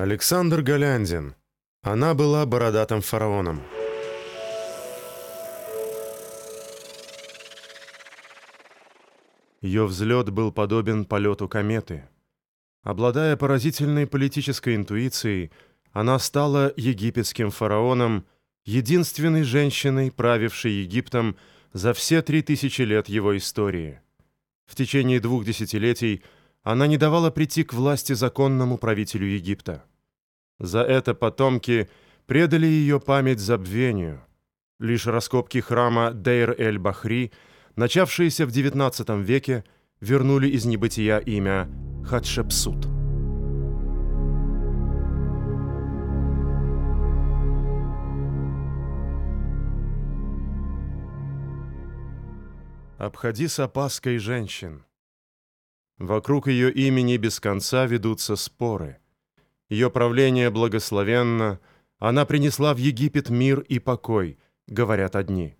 Александр Голяндин. Она была бородатым фараоном. Ее взлет был подобен полету кометы. Обладая поразительной политической интуицией, она стала египетским фараоном, единственной женщиной, правившей Египтом за все три тысячи лет его истории. В течение двух десятилетий она не давала прийти к власти законному правителю Египта. За это потомки предали ее память забвению. Лишь раскопки храма Дейр-эль-Бахри, начавшиеся в XIX веке, вернули из небытия имя Хатшепсут. Обходи с опаской женщин. Вокруг ее имени без конца ведутся споры – ее правление благословенно, она принесла в Египет мир и покой, говорят одни.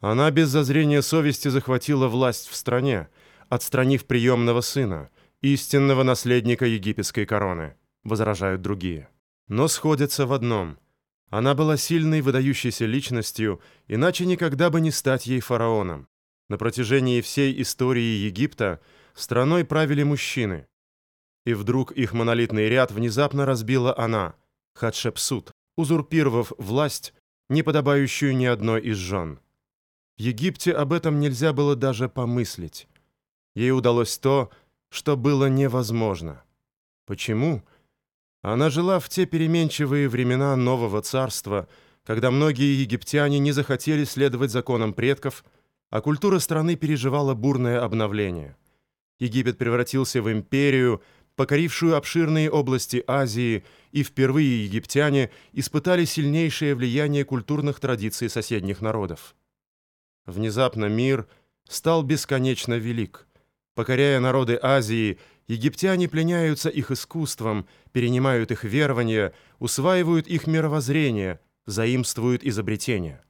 Она без зазрения совести захватила власть в стране, отстранив приемного сына, истинного наследника египетской короны, возражают другие. Но сходятся в одном. Она была сильной, выдающейся личностью, иначе никогда бы не стать ей фараоном. На протяжении всей истории Египта страной правили мужчины, и вдруг их монолитный ряд внезапно разбила она, Хатшепсут, узурпировав власть, не подобающую ни одной из жен. В Египте об этом нельзя было даже помыслить. Ей удалось то, что было невозможно. Почему? Она жила в те переменчивые времена нового царства, когда многие египтяне не захотели следовать законам предков, а культура страны переживала бурное обновление. Египет превратился в империю, покорившую обширные области Азии, и впервые египтяне испытали сильнейшее влияние культурных традиций соседних народов. Внезапно мир стал бесконечно велик. Покоряя народы Азии, египтяне пленяются их искусством, перенимают их верования, усваивают их мировоззрение, заимствуют изобретения.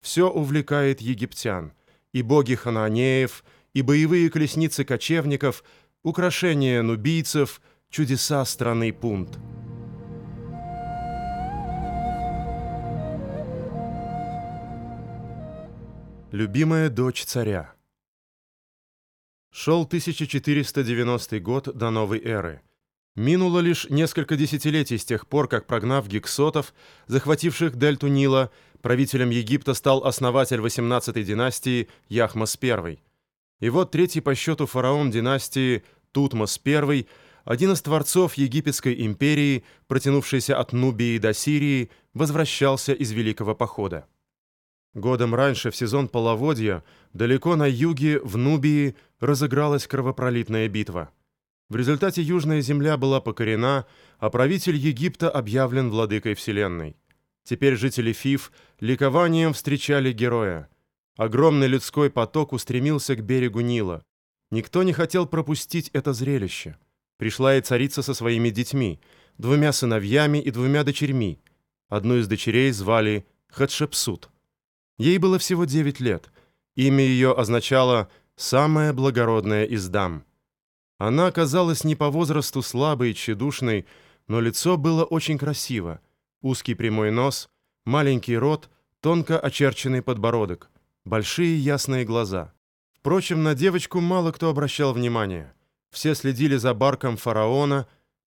Все увлекает египтян, и боги ханаанеев, и боевые колесницы кочевников – украшения нубийцев, чудеса страны Пунт. Любимая дочь царя Шел 1490 год до новой эры. Минуло лишь несколько десятилетий с тех пор, как прогнав гиксотов, захвативших дельту Нила, правителем Египта стал основатель 18-й династии Яхмас I. И вот третий по счету фараон династии Тутмос I, один из творцов Египетской империи, протянувшийся от Нубии до Сирии, возвращался из Великого Похода. Годом раньше, в сезон половодья, далеко на юге, в Нубии, разыгралась кровопролитная битва. В результате Южная земля была покорена, а правитель Египта объявлен владыкой Вселенной. Теперь жители Фиф ликованием встречали героя. Огромный людской поток устремился к берегу Нила. Никто не хотел пропустить это зрелище. Пришла и царица со своими детьми, двумя сыновьями и двумя дочерьми. Одну из дочерей звали Хатшепсут. Ей было всего 9 лет. Имя ее означало «самая благородная из дам». Она оказалась не по возрасту слабой и тщедушной, но лицо было очень красиво. Узкий прямой нос, маленький рот, тонко очерченный подбородок, большие ясные глаза. Впрочем, на девочку мало кто обращал внимания. Все следили за барком фараона,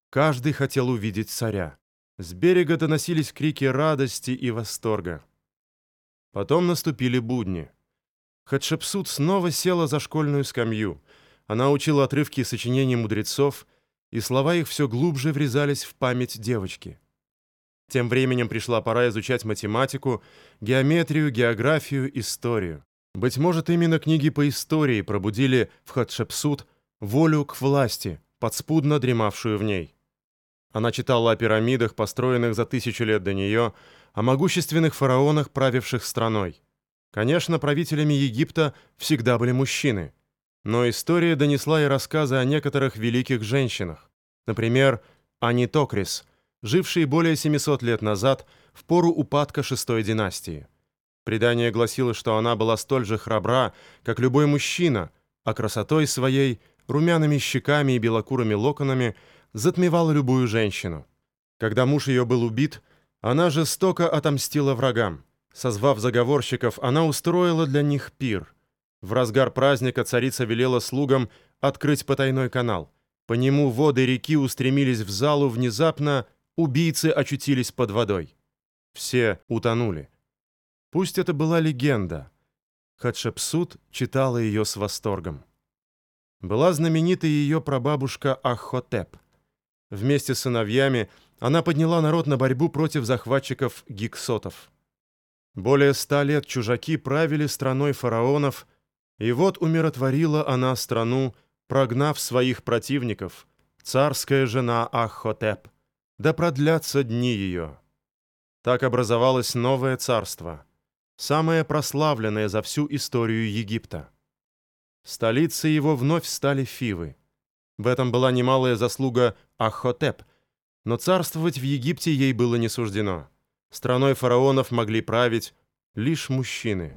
каждый хотел увидеть царя. С берега доносились крики радости и восторга. Потом наступили будни. Хатшепсут снова села за школьную скамью. Она учила отрывки сочинений мудрецов, и слова их все глубже врезались в память девочки. Тем временем пришла пора изучать математику, геометрию, географию, историю. Быть может, именно книги по истории пробудили в Хатшепсут волю к власти, подспудно дремавшую в ней. Она читала о пирамидах, построенных за тысячу лет до нее, о могущественных фараонах, правивших страной. Конечно, правителями Египта всегда были мужчины, но история донесла и рассказы о некоторых великих женщинах. Например, Ани Токрис, жившей более 700 лет назад в пору упадка шестой династии. Предание гласило, что она была столь же храбра, как любой мужчина, а красотой своей, румяными щеками и белокурыми локонами затмевала любую женщину. Когда муж ее был убит, она жестоко отомстила врагам. Созвав заговорщиков, она устроила для них пир. В разгар праздника царица велела слугам открыть потайной канал. По нему воды реки устремились в залу, внезапно убийцы очутились под водой. Все утонули. Пусть это была легенда. Хатшепсут читала ее с восторгом. Была знаменита ее прабабушка Ахотеп. Вместе с сыновьями она подняла народ на борьбу против захватчиков гиксотов. Более ста лет чужаки правили страной фараонов, и вот умиротворила она страну, прогнав своих противников, царская жена Ахотеп, да продлятся дни ее. Так образовалось новое царство, самое прославленное за всю историю Египта. Столицей его вновь стали Фивы. В этом была немалая заслуга Ахотеп, но царствовать в Египте ей было не суждено. Страной фараонов могли править лишь мужчины.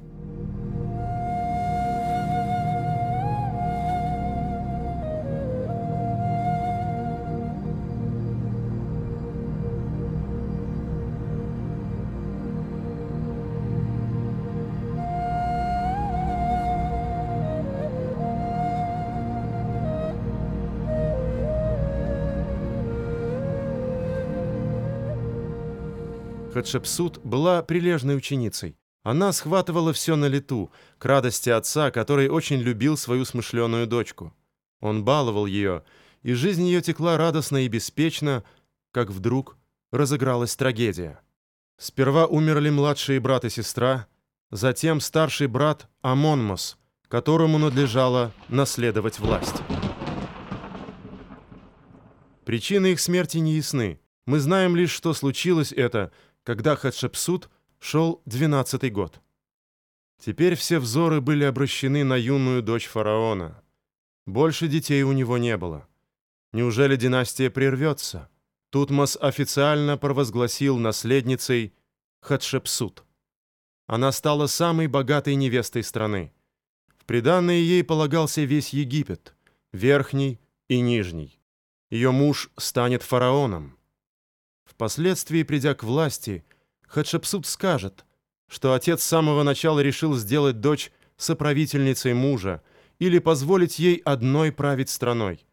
Хатшепсут была прилежной ученицей. Она схватывала все на лету, к радости отца, который очень любил свою смышленую дочку. Он баловал ее, и жизнь ее текла радостно и беспечно, как вдруг разыгралась трагедия. Сперва умерли младшие брат и сестра, затем старший брат Амонмос, которому надлежало наследовать власть. Причины их смерти не ясны. Мы знаем лишь, что случилось это – когда Хатшепсут шел двенадцатый год. Теперь все взоры были обращены на юную дочь фараона. Больше детей у него не было. Неужели династия прервется? Тутмос официально провозгласил наследницей Хатшепсут. Она стала самой богатой невестой страны. В приданное ей полагался весь Египет, верхний и нижний. Ее муж станет фараоном. Впоследствии, придя к власти, Хатшепсут скажет, что отец с самого начала решил сделать дочь соправительницей мужа или позволить ей одной править страной.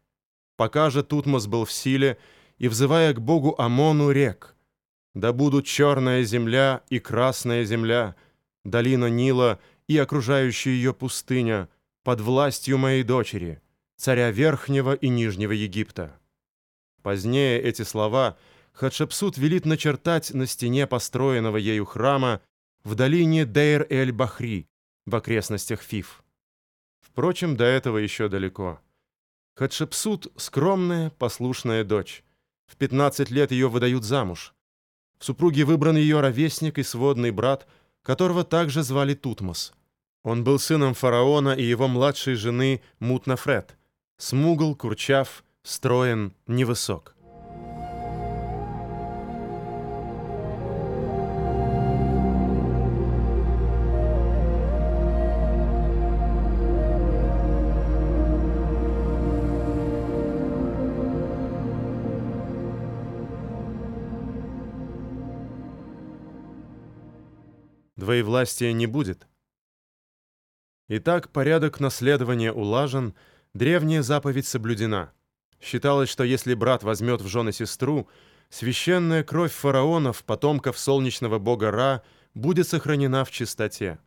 Пока же Тутмос был в силе и, взывая к богу Амону, рек, «Да будут черная земля и красная земля, долина Нила и окружающая ее пустыня под властью моей дочери, царя Верхнего и Нижнего Египта». Позднее эти слова – Хатшепсут велит начертать на стене построенного ею храма в долине Дейр-эль-Бахри в окрестностях Фиф. Впрочем, до этого еще далеко. Хатшепсут — скромная, послушная дочь. В 15 лет ее выдают замуж. В супруге выбран ее ровесник и сводный брат, которого также звали Тутмос. Он был сыном фараона и его младшей жены Мутнафред. Смугл, курчав, строен, невысок. Двоевластия не будет. Итак, порядок наследования улажен, древняя заповедь соблюдена. Считалось, что если брат возьмет в жены сестру, священная кровь фараонов, потомков солнечного бога Ра, будет сохранена в чистоте.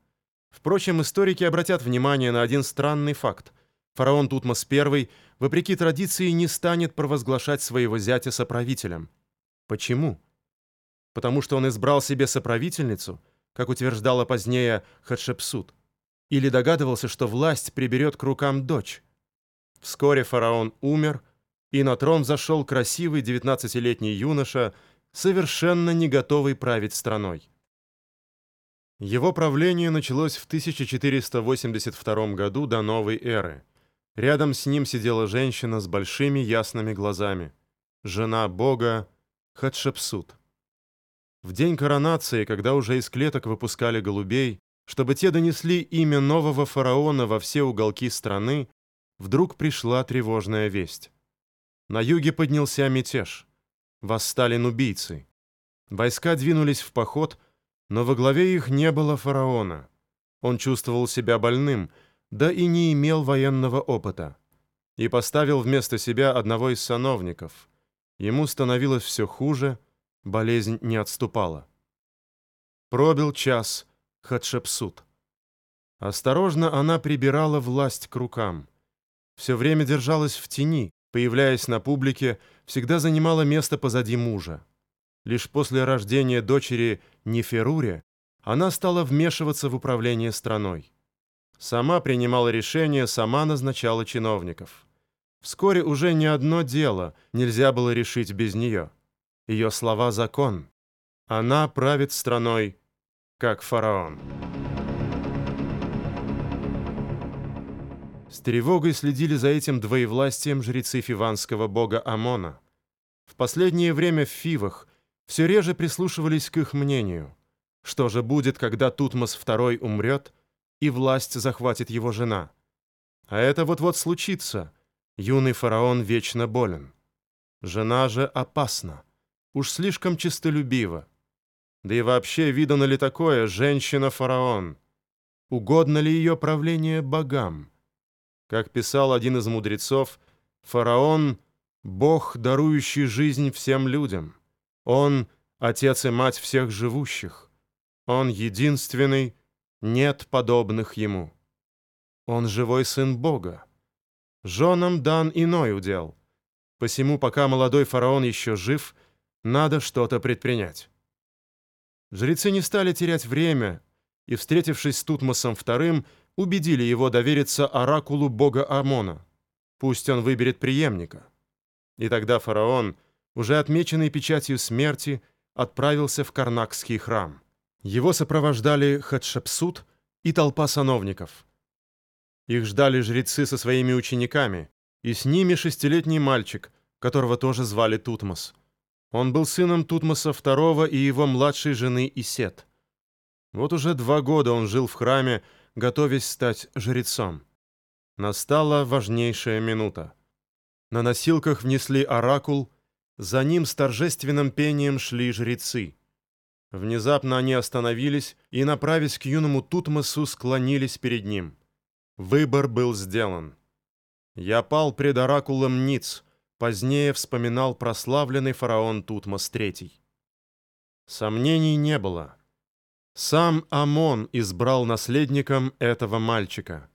Впрочем, историки обратят внимание на один странный факт. Фараон Тутмос I, вопреки традиции, не станет провозглашать своего зятя соправителем. Почему? Потому что он избрал себе соправительницу – как утверждала позднее Хатшепсут, или догадывался, что власть приберет к рукам дочь. Вскоре фараон умер, и на трон зашел красивый 19-летний юноша, совершенно не готовый править страной. Его правление началось в 1482 году до новой эры. Рядом с ним сидела женщина с большими ясными глазами, жена бога Хатшепсут. В день коронации, когда уже из клеток выпускали голубей, чтобы те донесли имя нового фараона во все уголки страны, вдруг пришла тревожная весть. На юге поднялся мятеж. восстали нубийцы. Войска двинулись в поход, но во главе их не было фараона. Он чувствовал себя больным, да и не имел военного опыта. И поставил вместо себя одного из сановников. Ему становилось все хуже, болезнь не отступала. Пробил час Хатшепсут. Осторожно она прибирала власть к рукам. Все время держалась в тени, появляясь на публике, всегда занимала место позади мужа. Лишь после рождения дочери Неферуре она стала вмешиваться в управление страной. Сама принимала решения, сама назначала чиновников. Вскоре уже ни одно дело нельзя было решить без нее. Ее слова — закон. Она правит страной, как фараон. С тревогой следили за этим двоевластием жрецы фиванского бога Амона. В последнее время в Фивах все реже прислушивались к их мнению. Что же будет, когда Тутмос II умрет, и власть захватит его жена? А это вот-вот случится. Юный фараон вечно болен. Жена же опасна. Уж слишком честолюбива. Да и вообще, видано ли такое женщина-фараон? Угодно ли ее правление богам? Как писал один из мудрецов, фараон — бог, дарующий жизнь всем людям. Он — отец и мать всех живущих. Он единственный, нет подобных ему. Он живой сын Бога. Женам дан иной удел. Посему, пока молодой фараон еще жив, надо что-то предпринять. Жрецы не стали терять время и, встретившись с Тутмосом II, убедили его довериться оракулу бога Амона. Пусть он выберет преемника. И тогда фараон, уже отмеченный печатью смерти, отправился в Карнакский храм. Его сопровождали Хатшепсут и толпа сановников. Их ждали жрецы со своими учениками, и с ними шестилетний мальчик, которого тоже звали Тутмос. Он был сыном Тутмоса II и его младшей жены Исет. Вот уже два года он жил в храме, готовясь стать жрецом. Настала важнейшая минута. На носилках внесли оракул, за ним с торжественным пением шли жрецы. Внезапно они остановились и, направясь к юному Тутмосу, склонились перед ним. Выбор был сделан. «Я пал пред оракулом Ниц», позднее вспоминал прославленный фараон Тутмос III. Сомнений не было. Сам Амон избрал наследником этого мальчика.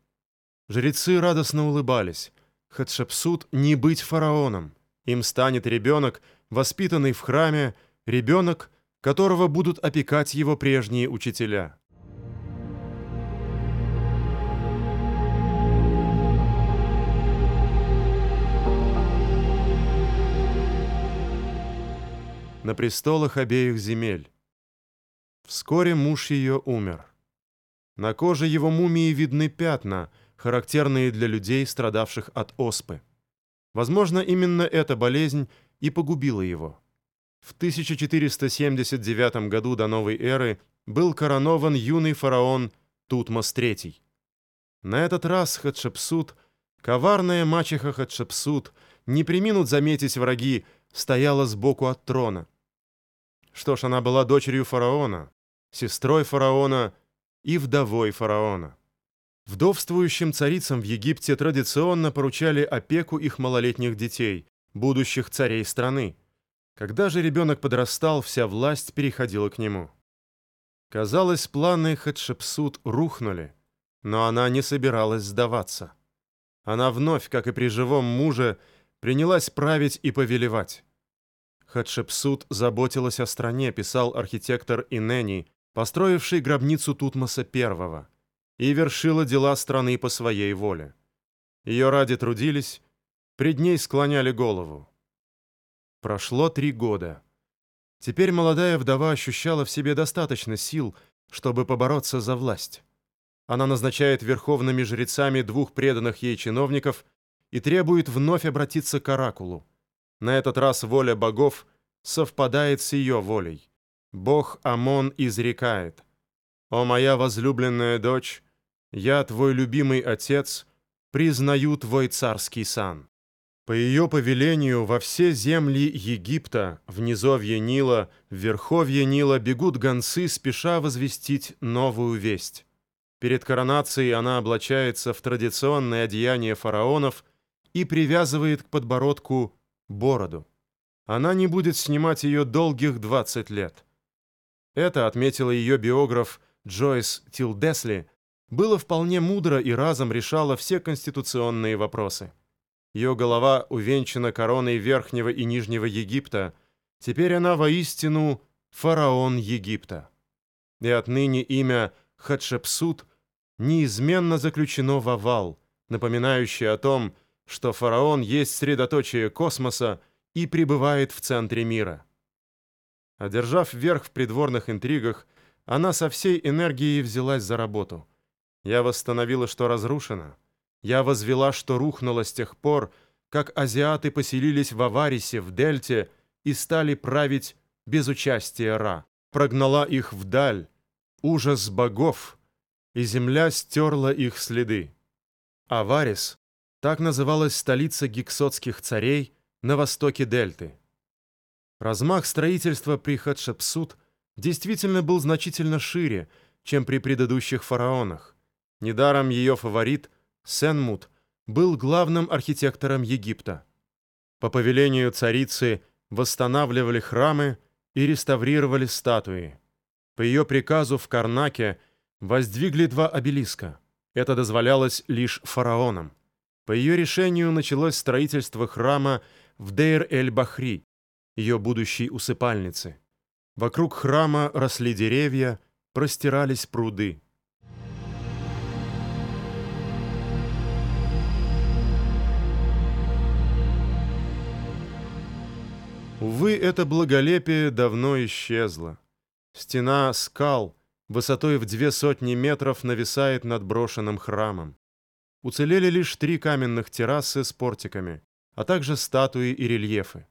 Жрецы радостно улыбались. Хатшепсут не быть фараоном. Им станет ребенок, воспитанный в храме, ребенок, которого будут опекать его прежние учителя. На престолах обеих земель. Вскоре муж ее умер. На коже его мумии видны пятна, характерные для людей, страдавших от оспы. Возможно, именно эта болезнь и погубила его. В 1479 году до новой эры был коронован юный фараон Тутмос III. На этот раз Хатшепсут, коварная мачеха Хатшепсут, не приминут заметить враги, стояла сбоку от трона. Что ж, она была дочерью фараона, сестрой фараона и вдовой фараона. Вдовствующим царицам в Египте традиционно поручали опеку их малолетних детей, будущих царей страны. Когда же ребенок подрастал, вся власть переходила к нему. Казалось, планы Хатшепсут рухнули, но она не собиралась сдаваться. Она вновь, как и при живом муже, принялась править и повелевать. Хатшепсут заботилась о стране, писал архитектор Инени, построивший гробницу Тутмоса I, и вершила дела страны по своей воле. Ее ради трудились, пред ней склоняли голову. Прошло три года. Теперь молодая вдова ощущала в себе достаточно сил, чтобы побороться за власть. Она назначает верховными жрецами двух преданных ей чиновников и требует вновь обратиться к оракулу. На этот раз воля богов совпадает с ее волей. Бог Амон изрекает, «О моя возлюбленная дочь, я, твой любимый отец, признаю твой царский сан». По ее повелению во все земли Египта, в низовье Нила, в верховье Нила бегут гонцы, спеша возвестить новую весть. Перед коронацией она облачается в традиционное одеяние фараонов и привязывает к подбородку бороду. Она не будет снимать ее долгих 20 лет. Это, отметила ее биограф Джойс Тилдесли, было вполне мудро и разом решало все конституционные вопросы. Ее голова увенчана короной Верхнего и Нижнего Египта. Теперь она воистину фараон Египта. И отныне имя Хатшепсут неизменно заключено в овал, напоминающий о том, что фараон есть средоточие космоса и пребывает в центре мира. Одержав верх в придворных интригах, она со всей энергией взялась за работу. Я восстановила, что разрушено. Я возвела, что рухнуло с тех пор, как азиаты поселились в Аварисе, в Дельте, и стали править без участия Ра. Прогнала их вдаль, ужас богов, и земля стерла их следы. Аварис — так называлась столица гиксотских царей на востоке Дельты. Размах строительства при Хатшепсут действительно был значительно шире, чем при предыдущих фараонах. Недаром ее фаворит, Сенмут, был главным архитектором Египта. По повелению царицы восстанавливали храмы и реставрировали статуи. По ее приказу в Карнаке воздвигли два обелиска. Это дозволялось лишь фараонам. По ее решению началось строительство храма в Дейр-эль-Бахри, ее будущей усыпальницы. Вокруг храма росли деревья, простирались пруды. Увы, это благолепие давно исчезло. Стена скал высотой в две сотни метров нависает над брошенным храмом. Уцелели лишь три каменных террасы с портиками, а также статуи и рельефы.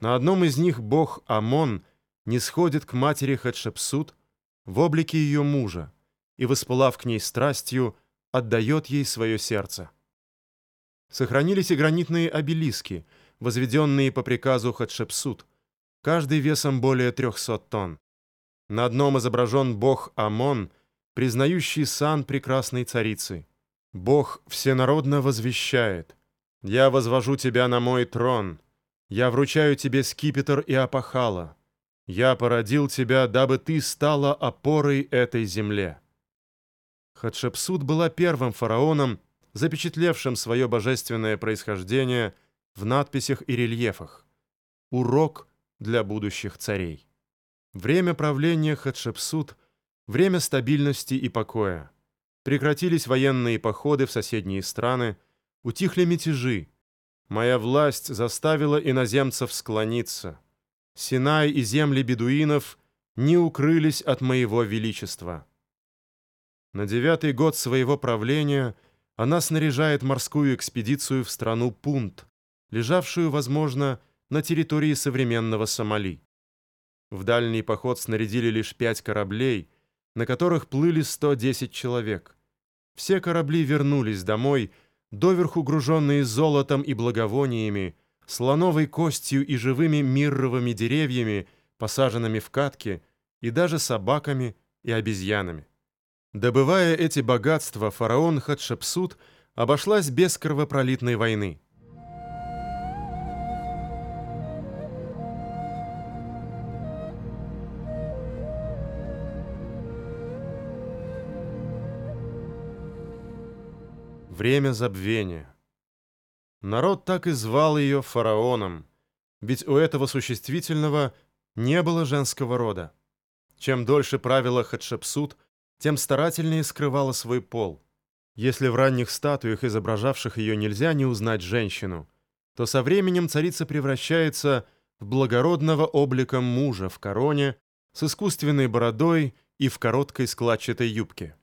На одном из них бог Амон не сходит к матери Хатшепсут в облике ее мужа и, воспылав к ней страстью, отдает ей свое сердце. Сохранились и гранитные обелиски, возведенные по приказу Хатшепсут, каждый весом более 300 тонн. На одном изображен бог Амон, признающий сан прекрасной царицы. Бог всенародно возвещает «Я возвожу тебя на мой трон, я вручаю тебе скипетр и опахала. Я породил тебя, дабы ты стала опорой этой земле». Хатшепсут была первым фараоном, запечатлевшим свое божественное происхождение в надписях и рельефах. Урок для будущих царей. Время правления Хатшепсут – время стабильности и покоя. Прекратились военные походы в соседние страны, утихли мятежи, Моя власть заставила иноземцев склониться. Синай и земли бедуинов не укрылись от моего величества. На девятый год своего правления она снаряжает морскую экспедицию в страну Пунт, лежавшую, возможно, на территории современного Сомали. В дальний поход снарядили лишь пять кораблей, на которых плыли 110 человек. Все корабли вернулись домой – доверху груженные золотом и благовониями, слоновой костью и живыми мирровыми деревьями, посаженными в катки, и даже собаками и обезьянами. Добывая эти богатства, фараон Хатшепсут обошлась без кровопролитной войны. Время забвения. Народ так и звал ее фараоном, ведь у этого существительного не было женского рода. Чем дольше правила Хатшепсут, тем старательнее скрывала свой пол. Если в ранних статуях, изображавших ее, нельзя не узнать женщину, то со временем царица превращается в благородного облика мужа в короне, с искусственной бородой и в короткой складчатой юбке.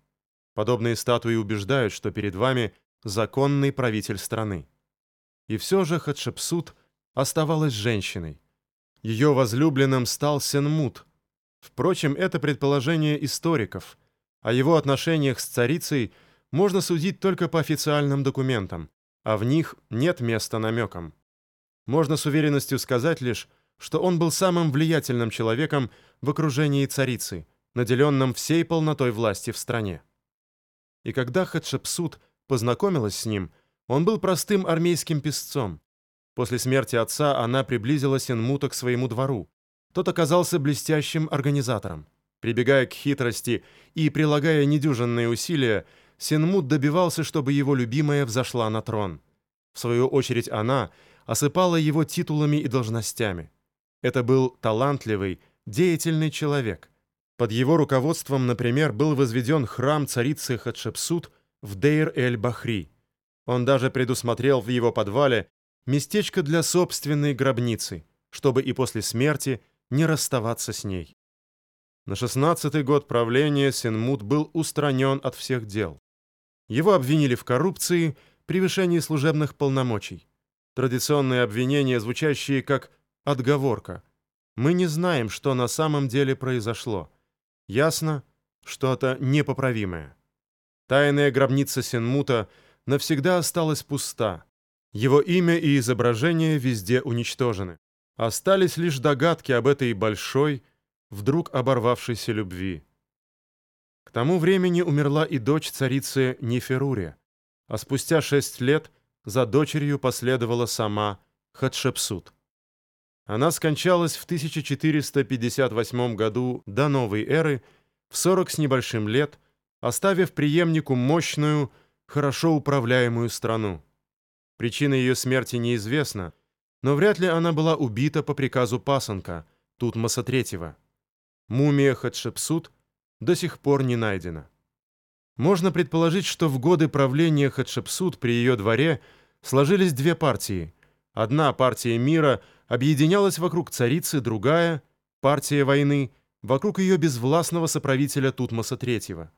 Подобные статуи убеждают, что перед вами законный правитель страны. И все же Хатшепсут оставалась женщиной. Ее возлюбленным стал Сенмут. Впрочем, это предположение историков. О его отношениях с царицей можно судить только по официальным документам. а в них нет места намекам. Можно с уверенностью сказать лишь, что он был самым влиятельным человеком в окружении царицы, наделенным всей полнотой власти в стране. И когда Хатшепсут познакомилась с ним, он был простым армейским песцом. После смерти отца она приблизила Сенмута к своему двору. Тот оказался блестящим организатором. Прибегая к хитрости и прилагая недюжинные усилия, Сенмут добивался, чтобы его любимая взошла на трон. В свою очередь она осыпала его титулами и должностями. Это был талантливый, деятельный человек. Под его руководством, например, был возведен храм царицы Хатшепсут в Дейр-эль-Бахри. Он даже предусмотрел в его подвале местечко для собственной гробницы, чтобы и после смерти не расставаться с ней. На шестнадцатый год правления Сенмут был устранен от всех дел. Его обвинили в коррупции, превышении служебных полномочий. Традиционные обвинения, звучащие как «отговорка». Мы не знаем, что на самом деле произошло. Ясно, что-то непоправимое. Тайная гробница Сенмута навсегда осталась пуста. Его имя и изображение везде уничтожены. Остались лишь догадки об этой большой, вдруг оборвавшейся любви. К тому времени умерла и дочь царицы Неферури, а спустя шесть лет за дочерью последовала сама Хатшепсут. Она скончалась в 1458 году до новой эры, в 40 с небольшим лет, оставив преемнику мощную, хорошо управляемую страну. Причина ее смерти неизвестна, но вряд ли она была убита по приказу пасынка, Тутмоса III. Мумия Хатшепсут до сих пор не найдена. Можно предположить, что в годы правления Хатшепсут при ее дворе сложились две партии. Одна партия мира объединялась вокруг царицы, другая, партия войны, вокруг ее безвластного соправителя Тутмоса III.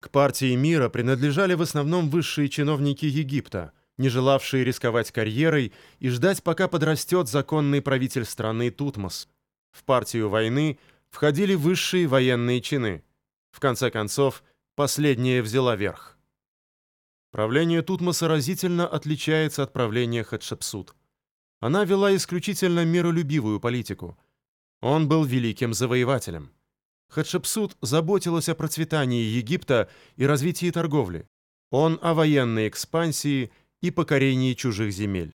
К партии мира принадлежали в основном высшие чиновники Египта, не желавшие рисковать карьерой и ждать, пока подрастет законный правитель страны Тутмос. В партию войны входили высшие военные чины. В конце концов, последняя взяла верх. Правление Тутмоса разительно отличается от правления Хатшепсут. Она вела исключительно миролюбивую политику. Он был великим завоевателем. Хатшепсут заботилась о процветании Египта и развитии торговли. Он о военной экспансии и покорении чужих земель.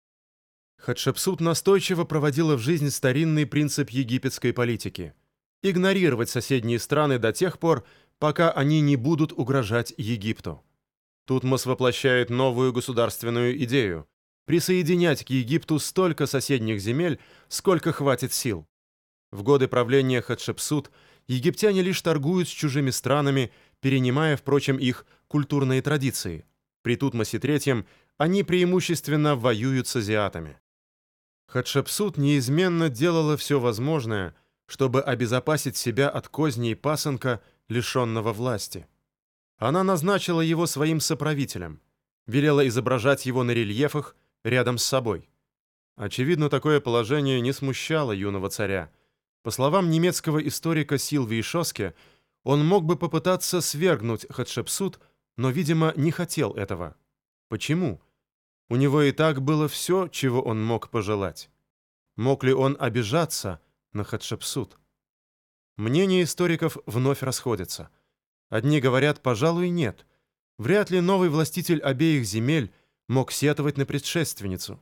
Хатшепсут настойчиво проводила в жизнь старинный принцип египетской политики – игнорировать соседние страны до тех пор, пока они не будут угрожать Египту. Тутмос воплощает новую государственную идею – присоединять к Египту столько соседних земель, сколько хватит сил. В годы правления Хатшепсут – египтяне лишь торгуют с чужими странами, перенимая, впрочем, их культурные традиции. При Тутмосе III они преимущественно воюют с азиатами. Хатшепсут неизменно делала все возможное, чтобы обезопасить себя от козней пасынка, лишенного власти. Она назначила его своим соправителем, велела изображать его на рельефах рядом с собой. Очевидно, такое положение не смущало юного царя – по словам немецкого историка Силвии Шоске, он мог бы попытаться свергнуть Хатшепсут, но, видимо, не хотел этого. Почему? У него и так было все, чего он мог пожелать. Мог ли он обижаться на Хатшепсут? Мнения историков вновь расходятся. Одни говорят, пожалуй, нет. Вряд ли новый властитель обеих земель мог сетовать на предшественницу.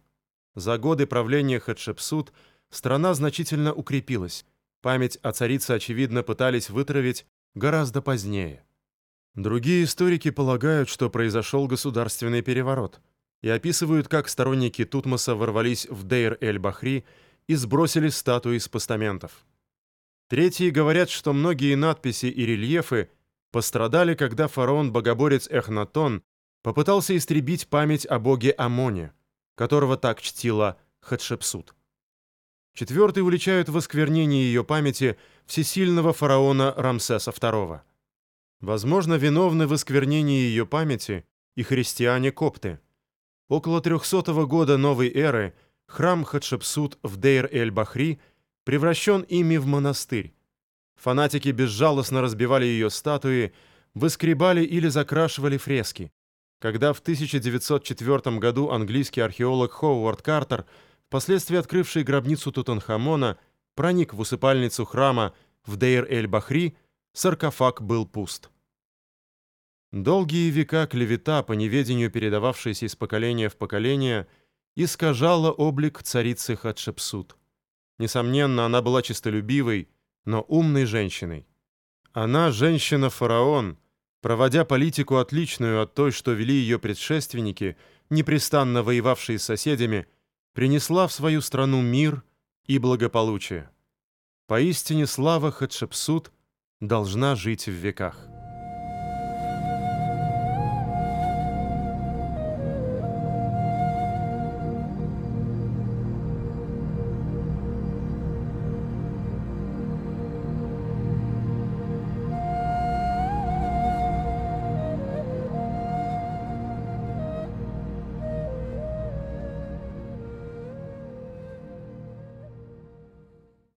За годы правления Хатшепсут страна значительно укрепилась. Память о царице, очевидно, пытались вытравить гораздо позднее. Другие историки полагают, что произошел государственный переворот, и описывают, как сторонники Тутмоса ворвались в Дейр-эль-Бахри и сбросили статуи с постаментов. Третьи говорят, что многие надписи и рельефы пострадали, когда фараон-богоборец Эхнатон попытался истребить память о боге Амоне, которого так чтила Хатшепсут. Четвертый уличают в осквернении ее памяти всесильного фараона Рамсеса II. Возможно, виновны в осквернении ее памяти и христиане-копты. Около 300 года новой эры храм Хатшепсут в Дейр-эль-Бахри превращен ими в монастырь. Фанатики безжалостно разбивали ее статуи, выскребали или закрашивали фрески. Когда в 1904 году английский археолог Ховард Картер, впоследствии открывший гробницу Тутанхамона, проник в усыпальницу храма в Дейр-эль-Бахри, саркофаг был пуст. Долгие века клевета, по неведению передававшаяся из поколения в поколение, искажала облик царицы Хатшепсут. Несомненно, она была честолюбивой, но умной женщиной. Она женщина-фараон, проводя политику отличную от той, что вели ее предшественники, непрестанно воевавшие с соседями, принесла в свою страну мир и благополучие. Поистине слава Хатшепсут должна жить в веках.